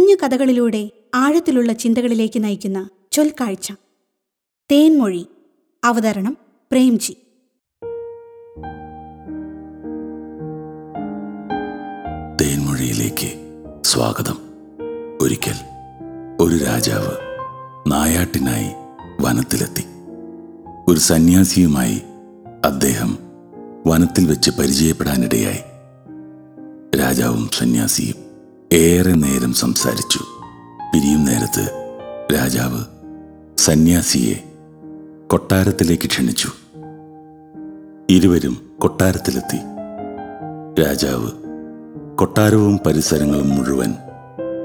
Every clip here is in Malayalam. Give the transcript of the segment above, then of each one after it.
കുഞ്ഞു കഥകളിലൂടെ ആഴത്തിലുള്ള ചിന്തകളിലേക്ക് നയിക്കുന്ന ചൊൽക്കാഴ്ച. തേൻമൊഴി. അവതരണം പ്രേംജി. തേൻമൊഴിയിലേക്ക് സ്വാഗതം. ഒരിക്കൽ ഒരു രാജാവ് നായാട്ടിനായി വനത്തിലെത്തി. ഒരു സന്യാസിയുമായി അദ്ദേഹം വനത്തിൽ വെച്ച് പരിചയപ്പെടാനിടയായി. രാജാവും സന്യാസിയും ഏറെ നേരം സംസാരിച്ചു. പിരിയും നേരത്ത് രാജാവ് സന്യാസിയെ കൊട്ടാരത്തിലേക്ക് ക്ഷണിച്ചു. ഇരുവരും കൊട്ടാരത്തിലെത്തി. രാജാവ് കൊട്ടാരവും പരിസരങ്ങളും മുഴുവൻ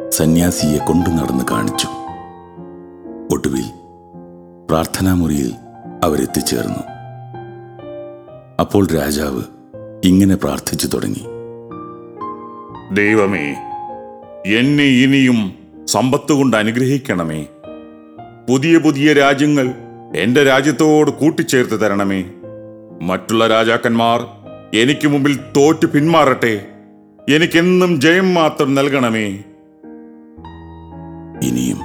സന്യാസിയെ കൊണ്ടു നടന്ന് കാണിച്ചു. ഒടുവിൽ പ്രാർത്ഥനാമുറിയിൽ അവരെത്തിച്ചേർന്നു. അപ്പോൾ രാജാവ് ഇങ്ങനെ പ്രാർത്ഥിച്ചു തുടങ്ങി. ദൈവമേ എന്നെ ഇനിയും സമ്പത്ത് കൊണ്ട് അനുഗ്രഹിക്കണമേ. പുതിയ പുതിയ രാജ്യങ്ങൾ എന്റെ രാജ്യത്തോട് കൂട്ടിച്ചേർത്ത് തരണമേ. മറ്റുള്ള രാജാക്കന്മാർ എനിക്ക് മുമ്പിൽ തോറ്റു പിന്മാറട്ടെ. എനിക്കെന്നും ജയം മാത്രം നൽകണമേ. ഇനിയും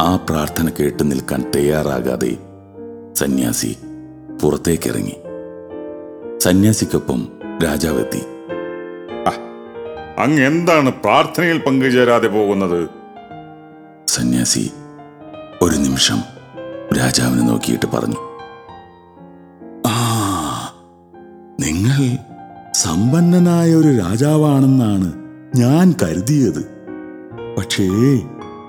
ആ പ്രാർത്ഥന കേട്ടു നിൽക്കാൻ തയ്യാറാകാതെ സന്യാസി പുറത്തേക്കിറങ്ങി. സന്യാസിക്കൊപ്പം രാജാവെത്തി. അങ്ങ് എന്താണ് പ്രാർത്ഥനയിൽ പങ്കുചേരാതെ പോകുന്നത്? സന്യാസി ഒരു നിമിഷം രാജാവിനെ നോക്കിയിട്ട് പറഞ്ഞു. ആ നിങ്ങൾ സമ്പന്നനായ ഒരു രാജാവാണെന്നാണ് ഞാൻ കരുതിയത്. പക്ഷേ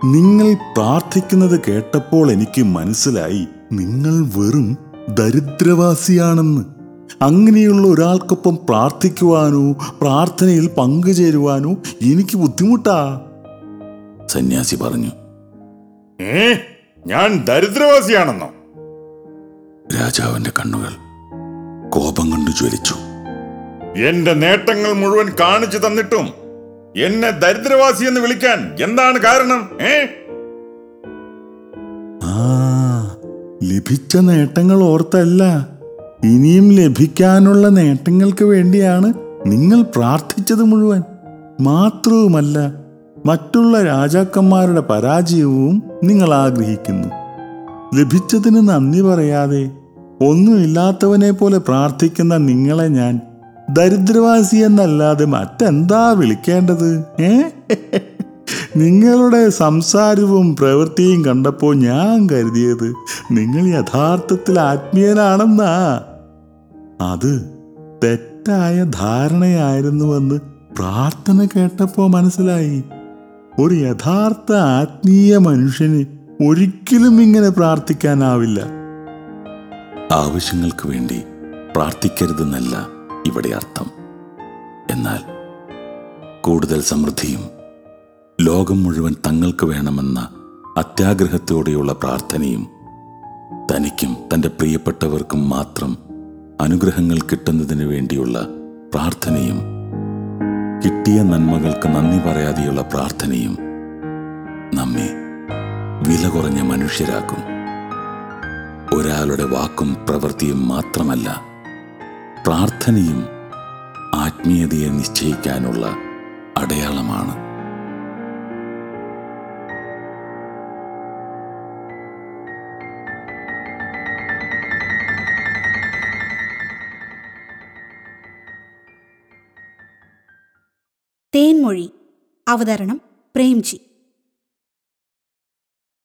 നിങ്ങൾ പ്രാർത്ഥിക്കുന്നത് കേട്ടപ്പോൾ എനിക്ക് മനസ്സിലായി നിങ്ങൾ വെറും ദരിദ്രവാസിയാണെന്ന്. അങ്ങനെയുള്ള ഒരാൾക്കൊപ്പം പ്രാർത്ഥിക്കുവാനോ പ്രാർത്ഥനയിൽ പങ്കുചേരുവാനോ എനിക്ക് ബുദ്ധിമുട്ടാ. സന്യാസി പറഞ്ഞു ഏ ഞാൻ ദരിദ്രവാസിയാണെന്നോ? രാജാവിന്റെ കണ്ണുകൾ കോപം കൊണ്ട് ജ്വലിച്ചു. എന്റെ നേട്ടങ്ങൾ മുഴുവൻ കാണിച്ചു തന്നിട്ടും എന്നെ ദരിദ്രവാസി എന്ന് വിളിക്കാൻ എന്താണ് കാരണം ഏ? ലഭിച്ച നേട്ടങ്ങൾ ഓർത്തല്ല. ഇനിയും ലഭിക്കാനുള്ള നേട്ടങ്ങൾക്ക് വേണ്ടിയാണ് നിങ്ങൾ പ്രാർത്ഥിച്ചത് മുഴുവൻ. മാത്രവുമല്ല മറ്റുള്ള രാജാക്കന്മാരുടെ പരാജയവും നിങ്ങൾ ആഗ്രഹിക്കുന്നു. ലഭിച്ചതിന് നന്ദി പറയാതെ ഒന്നുമില്ലാത്തവനെ പോലെ പ്രാർത്ഥിക്കുന്ന നിങ്ങളെ ഞാൻ ദരിദ്രവാസി എന്നല്ലാതെ മറ്റെന്താ വിളിക്കേണ്ടത് ഏ? നിങ്ങളുടെ സംസാരവും പ്രവൃത്തിയും കണ്ടപ്പോൾ ഞാൻ കരുതിയത് നിങ്ങൾ യഥാർത്ഥത്തിൽ ആത്മീയനാണെന്നാ. അത് തെറ്റായ ധാരണയായിരുന്നുവെന്ന് പ്രാർത്ഥന കേട്ടപ്പോൾ മനസ്സിലായി. ഒരു യഥാർത്ഥ ആത്മീയ മനുഷ്യന് ഒരിക്കലും ഇങ്ങനെ പ്രാർത്ഥിക്കാനാവില്ല. ആവശ്യങ്ങൾക്ക് വേണ്ടി പ്രാർത്ഥിക്കരുതെന്നല്ല ഇവിടെ അർത്ഥം. എന്നാൽ കൂടുതൽ സമൃദ്ധിയും ലോകം മുഴുവൻ തങ്ങൾക്ക് വേണമെന്ന അത്യാഗ്രഹത്തോടെയുള്ള പ്രാർത്ഥനയും തനിക്കും തന്റെ പ്രിയപ്പെട്ടവർക്കും മാത്രം അനുഗ്രഹങ്ങൾ കിട്ടുന്നതിന് വേണ്ടിയുള്ള പ്രാർത്ഥനയും കിട്ടിയ നന്മകൾക്ക് നന്ദി പറയാതെയുള്ള പ്രാർത്ഥനയും നമ്മെ വില കുറഞ്ഞ മനുഷ്യരാക്കും. ഒരാളുടെ വാക്കും പ്രവൃത്തിയും മാത്രമല്ല പ്രാർത്ഥനയും ആത്മീയതയെ നിശ്ചയിക്കാനുള്ള അടയാളമാണ്. തേൻമൊഴി. അവതരണം പ്രേംജി.